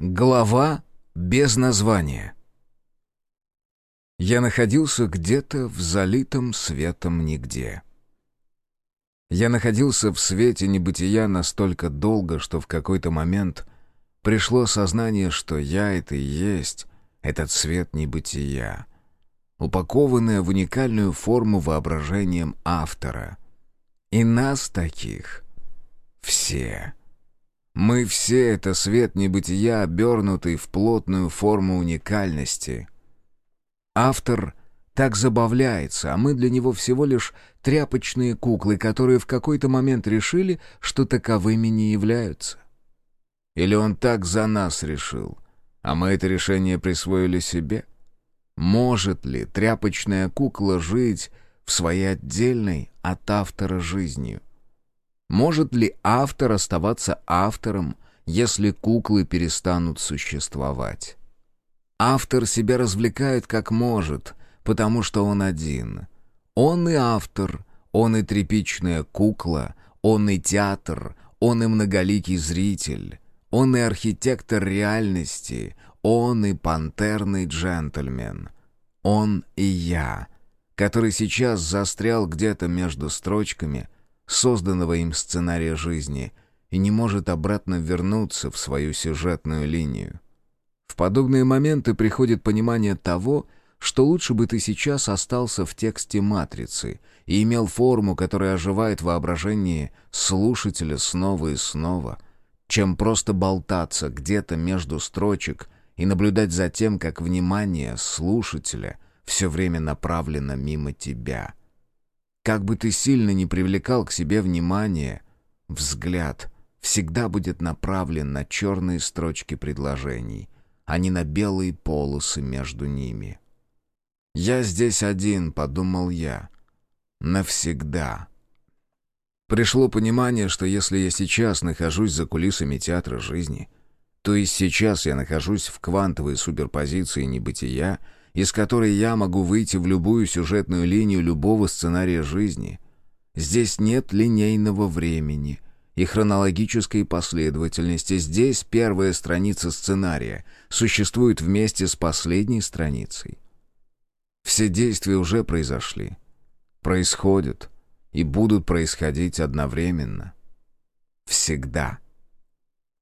Глава без названия. Я находился где-то в залитом светом нигде. Я находился в свете небытия настолько долго, что в какой-то момент пришло сознание, что я — это и есть этот свет небытия, упакованное в уникальную форму воображением автора. И нас таких все. Мы все — это свет небытия, обернутый в плотную форму уникальности. Автор так забавляется, а мы для него всего лишь тряпочные куклы, которые в какой-то момент решили, что таковыми не являются. Или он так за нас решил, а мы это решение присвоили себе? Может ли тряпочная кукла жить в своей отдельной от автора жизнью? Может ли автор оставаться автором, если куклы перестанут существовать? Автор себя развлекает как может, потому что он один. Он и автор, он и тряпичная кукла, он и театр, он и многоликий зритель, он и архитектор реальности, он и пантерный джентльмен. Он и я, который сейчас застрял где-то между строчками — созданного им сценария жизни и не может обратно вернуться в свою сюжетную линию. В подобные моменты приходит понимание того, что лучше бы ты сейчас остался в тексте «Матрицы» и имел форму, которая оживает воображение слушателя снова и снова, чем просто болтаться где-то между строчек и наблюдать за тем, как внимание слушателя все время направлено мимо тебя — как бы ты сильно не привлекал к себе внимание, взгляд всегда будет направлен на черные строчки предложений, а не на белые полосы между ними. «Я здесь один», — подумал я. «Навсегда». Пришло понимание, что если я сейчас нахожусь за кулисами театра жизни, то и сейчас я нахожусь в квантовой суперпозиции небытия — из которой я могу выйти в любую сюжетную линию любого сценария жизни. Здесь нет линейного времени и хронологической последовательности. Здесь первая страница сценария существует вместе с последней страницей. Все действия уже произошли, происходят и будут происходить одновременно. Всегда.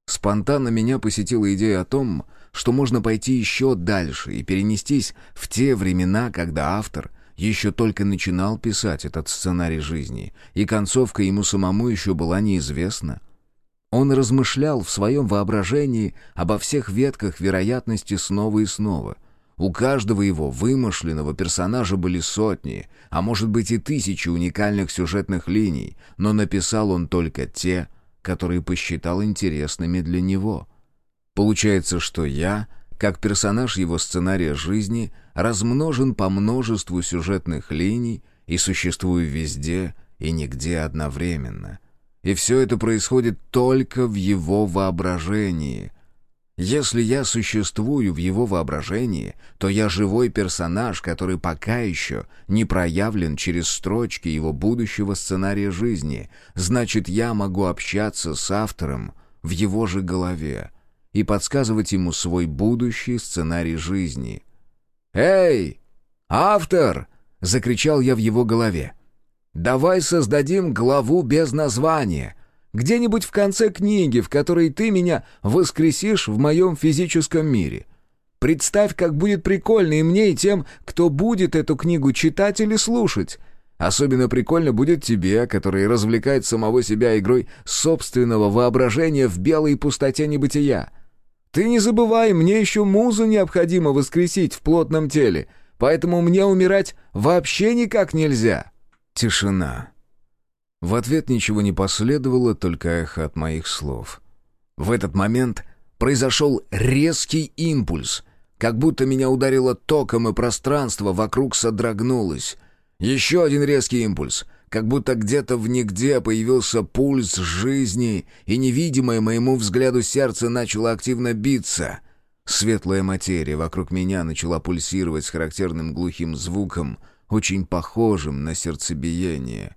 Спонтанно меня посетила идея о том, что можно пойти еще дальше и перенестись в те времена, когда автор еще только начинал писать этот сценарий жизни, и концовка ему самому еще была неизвестна. Он размышлял в своем воображении обо всех ветках вероятности снова и снова. У каждого его вымышленного персонажа были сотни, а может быть и тысячи уникальных сюжетных линий, но написал он только те, которые посчитал интересными для него — Получается, что я, как персонаж его сценария жизни, размножен по множеству сюжетных линий и существую везде и нигде одновременно. И все это происходит только в его воображении. Если я существую в его воображении, то я живой персонаж, который пока еще не проявлен через строчки его будущего сценария жизни. Значит, я могу общаться с автором в его же голове и подсказывать ему свой будущий сценарий жизни. «Эй, автор!» — закричал я в его голове. «Давай создадим главу без названия, где-нибудь в конце книги, в которой ты меня воскресишь в моем физическом мире. Представь, как будет прикольно и мне, и тем, кто будет эту книгу читать или слушать». Особенно прикольно будет тебе, который развлекает самого себя игрой собственного воображения в белой пустоте небытия. Ты не забывай, мне еще музу необходимо воскресить в плотном теле, поэтому мне умирать вообще никак нельзя». Тишина. В ответ ничего не последовало, только эхо от моих слов. В этот момент произошел резкий импульс, как будто меня ударило током, и пространство вокруг содрогнулось. Еще один резкий импульс — как будто где-то в нигде появился пульс жизни, и невидимое моему взгляду сердце начало активно биться. Светлая материя вокруг меня начала пульсировать с характерным глухим звуком, очень похожим на сердцебиение.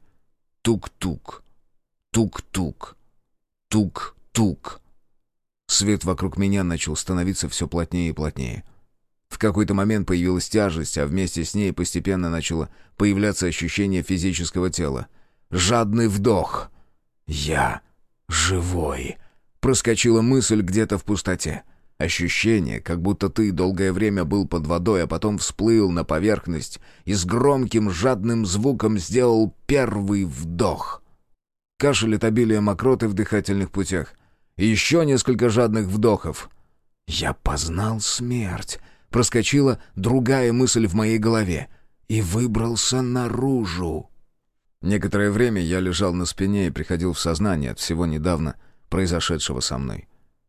Тук-тук, тук-тук, тук-тук. Свет вокруг меня начал становиться все плотнее и плотнее. Какой-то момент появилась тяжесть, а вместе с ней постепенно начало появляться ощущение физического тела. Жадный вдох. «Я живой!» Проскочила мысль где-то в пустоте. Ощущение, как будто ты долгое время был под водой, а потом всплыл на поверхность и с громким жадным звуком сделал первый вдох. Кашель от обилия мокроты в дыхательных путях. Еще несколько жадных вдохов. «Я познал смерть», — проскочила другая мысль в моей голове. «И выбрался наружу». Некоторое время я лежал на спине и приходил в сознание от всего недавно произошедшего со мной.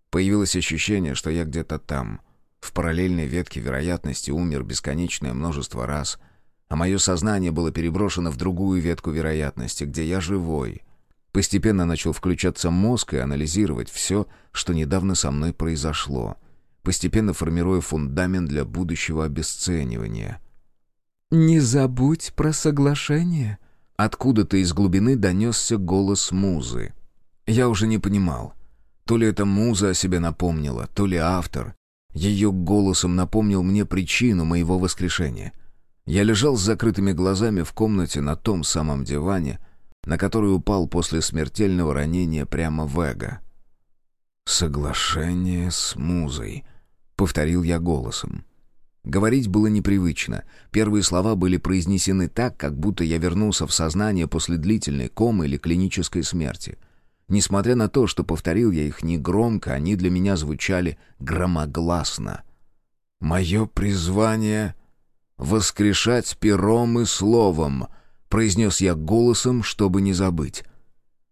Появилось ощущение, что я где-то там, в параллельной ветке вероятности умер бесконечное множество раз, а мое сознание было переброшено в другую ветку вероятности, где я живой. Постепенно начал включаться мозг и анализировать все, что недавно со мной произошло, постепенно формируя фундамент для будущего обесценивания. «Не забудь про соглашение», Откуда-то из глубины донесся голос музы. Я уже не понимал, то ли эта муза о себе напомнила, то ли автор. Ее голосом напомнил мне причину моего воскрешения. Я лежал с закрытыми глазами в комнате на том самом диване, на который упал после смертельного ранения прямо в эго. «Соглашение с музой», — повторил я голосом. Говорить было непривычно. Первые слова были произнесены так, как будто я вернулся в сознание после длительной комы или клинической смерти — Несмотря на то, что повторил я их негромко, они для меня звучали громогласно. «Мое призвание — воскрешать пером и словом», — произнес я голосом, чтобы не забыть.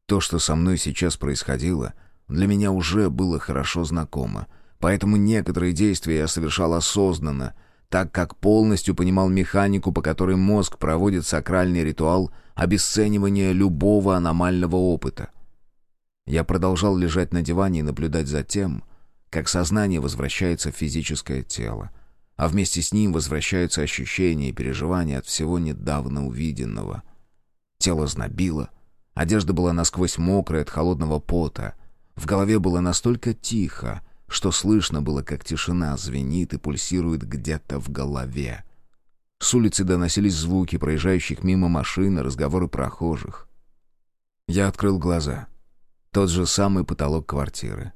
То, что со мной сейчас происходило, для меня уже было хорошо знакомо, поэтому некоторые действия я совершал осознанно, так как полностью понимал механику, по которой мозг проводит сакральный ритуал обесценивания любого аномального опыта — я продолжал лежать на диване и наблюдать за тем, как сознание возвращается в физическое тело, а вместе с ним возвращаются ощущения и переживания от всего недавно увиденного. Тело знобило, одежда была насквозь мокрая от холодного пота, в голове было настолько тихо, что слышно было, как тишина звенит и пульсирует где-то в голове. С улицы доносились звуки проезжающих мимо машин и разговоры прохожих. Я открыл глаза — тот же самый потолок квартиры.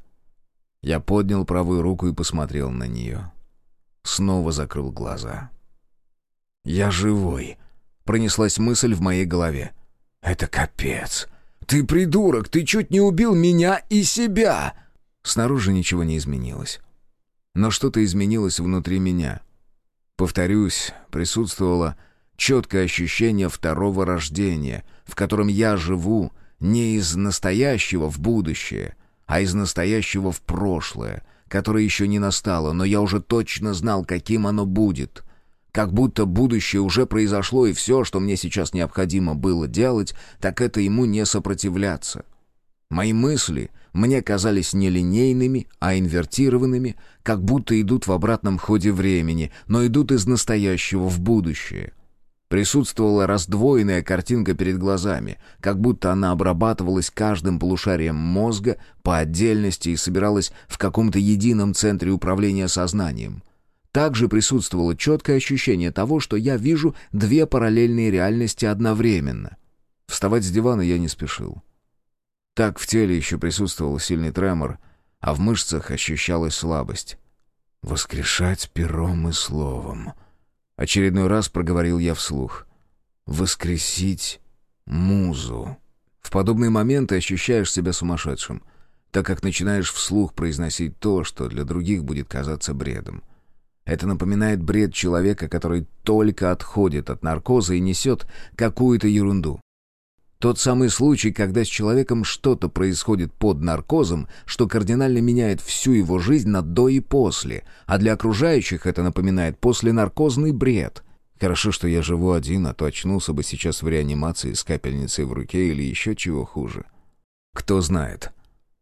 Я поднял правую руку и посмотрел на нее. Снова закрыл глаза. «Я живой», — пронеслась мысль в моей голове. «Это капец! Ты придурок! Ты чуть не убил меня и себя!» Снаружи ничего не изменилось. Но что-то изменилось внутри меня. Повторюсь, присутствовало четкое ощущение второго рождения, в котором я живу не из настоящего в будущее, а из настоящего в прошлое, которое еще не настало, но я уже точно знал, каким оно будет. Как будто будущее уже произошло, и все, что мне сейчас необходимо было делать, так это ему не сопротивляться. Мои мысли мне казались не линейными, а инвертированными, как будто идут в обратном ходе времени, но идут из настоящего в будущее — Присутствовала раздвоенная картинка перед глазами, как будто она обрабатывалась каждым полушарием мозга по отдельности и собиралась в каком-то едином центре управления сознанием. Также присутствовало четкое ощущение того, что я вижу две параллельные реальности одновременно. Вставать с дивана я не спешил. Так в теле еще присутствовал сильный тремор, а в мышцах ощущалась слабость. «Воскрешать пером и словом», Очередной раз проговорил я вслух. «Воскресить музу». В подобные моменты ощущаешь себя сумасшедшим, так как начинаешь вслух произносить то, что для других будет казаться бредом. Это напоминает бред человека, который только отходит от наркоза и несет какую-то ерунду. Тот самый случай, когда с человеком что-то происходит под наркозом, что кардинально меняет всю его жизнь на до и после, а для окружающих это напоминает посленаркозный бред. Хорошо, что я живу один, а то очнулся бы сейчас в реанимации с капельницей в руке или еще чего хуже. Кто знает.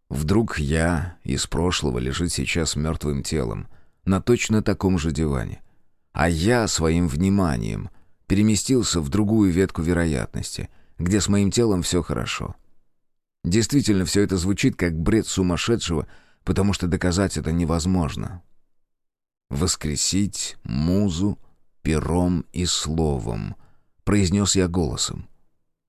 Вдруг я из прошлого лежит сейчас мертвым телом, на точно таком же диване. А я своим вниманием переместился в другую ветку вероятности — где с моим телом все хорошо. Действительно, все это звучит как бред сумасшедшего, потому что доказать это невозможно. «Воскресить музу пером и словом», — произнес я голосом.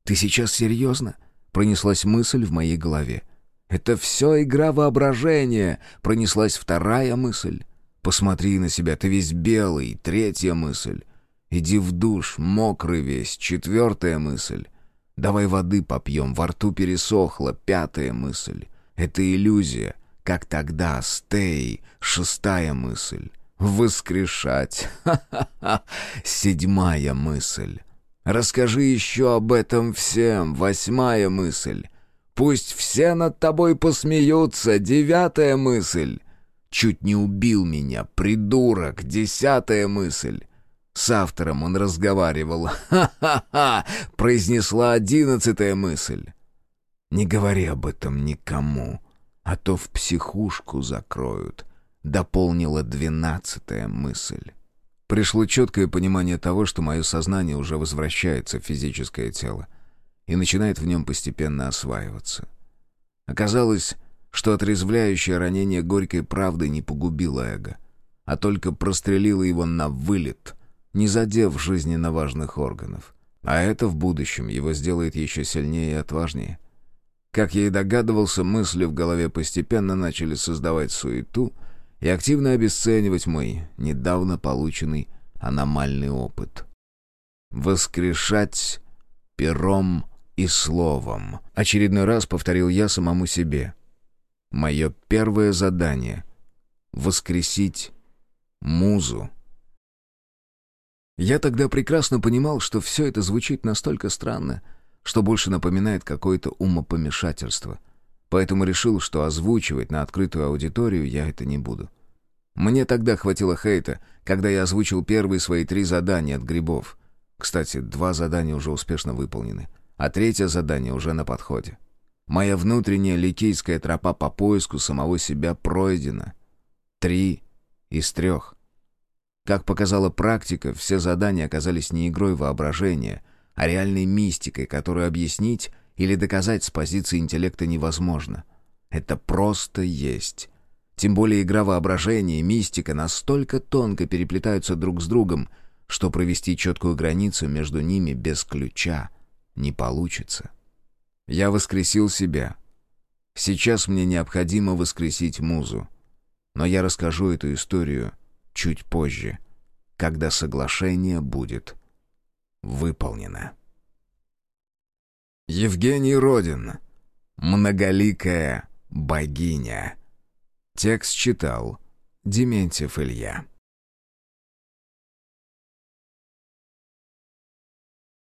«Ты сейчас серьезно?» — пронеслась мысль в моей голове. «Это все игра воображения!» — пронеслась вторая мысль. «Посмотри на себя, ты весь белый!» — третья мысль. «Иди в душ, мокрый весь!» — четвертая мысль. «Давай воды попьем, во рту пересохло!» — пятая мысль. «Это иллюзия, как тогда, стей!» — шестая мысль. «Воскрешать!» Ха-ха-ха! Седьмая мысль. «Расскажи еще об этом всем!» — восьмая мысль. «Пусть все над тобой посмеются!» — девятая мысль. «Чуть не убил меня, придурок!» — десятая мысль. С автором он разговаривал. «Ха-ха-ха!» — произнесла одиннадцатая мысль. «Не говори об этом никому, а то в психушку закроют», — дополнила двенадцатая мысль. Пришло четкое понимание того, что мое сознание уже возвращается в физическое тело и начинает в нем постепенно осваиваться. Оказалось, что отрезвляющее ранение горькой правды не погубило эго, а только прострелило его на вылет — не задев жизненно важных органов. А это в будущем его сделает еще сильнее и отважнее. Как я и догадывался, мысли в голове постепенно начали создавать суету и активно обесценивать мой недавно полученный аномальный опыт. «Воскрешать пером и словом», — очередной раз повторил я самому себе. «Мое первое задание — воскресить музу». Я тогда прекрасно понимал, что все это звучит настолько странно, что больше напоминает какое-то умопомешательство. Поэтому решил, что озвучивать на открытую аудиторию я это не буду. Мне тогда хватило хейта, когда я озвучил первые свои три задания от грибов. Кстати, два задания уже успешно выполнены, а третье задание уже на подходе. Моя внутренняя ликейская тропа по поиску самого себя пройдена. Три из трех — как показала практика, все задания оказались не игрой воображения, а реальной мистикой, которую объяснить или доказать с позиции интеллекта невозможно. Это просто есть. Тем более игра воображения и мистика настолько тонко переплетаются друг с другом, что провести четкую границу между ними без ключа не получится. Я воскресил себя. Сейчас мне необходимо воскресить музу. Но я расскажу эту историю чуть позже, когда соглашение будет выполнено. Евгений Родин. Многоликая богиня. Текст читал Дементьев Илья.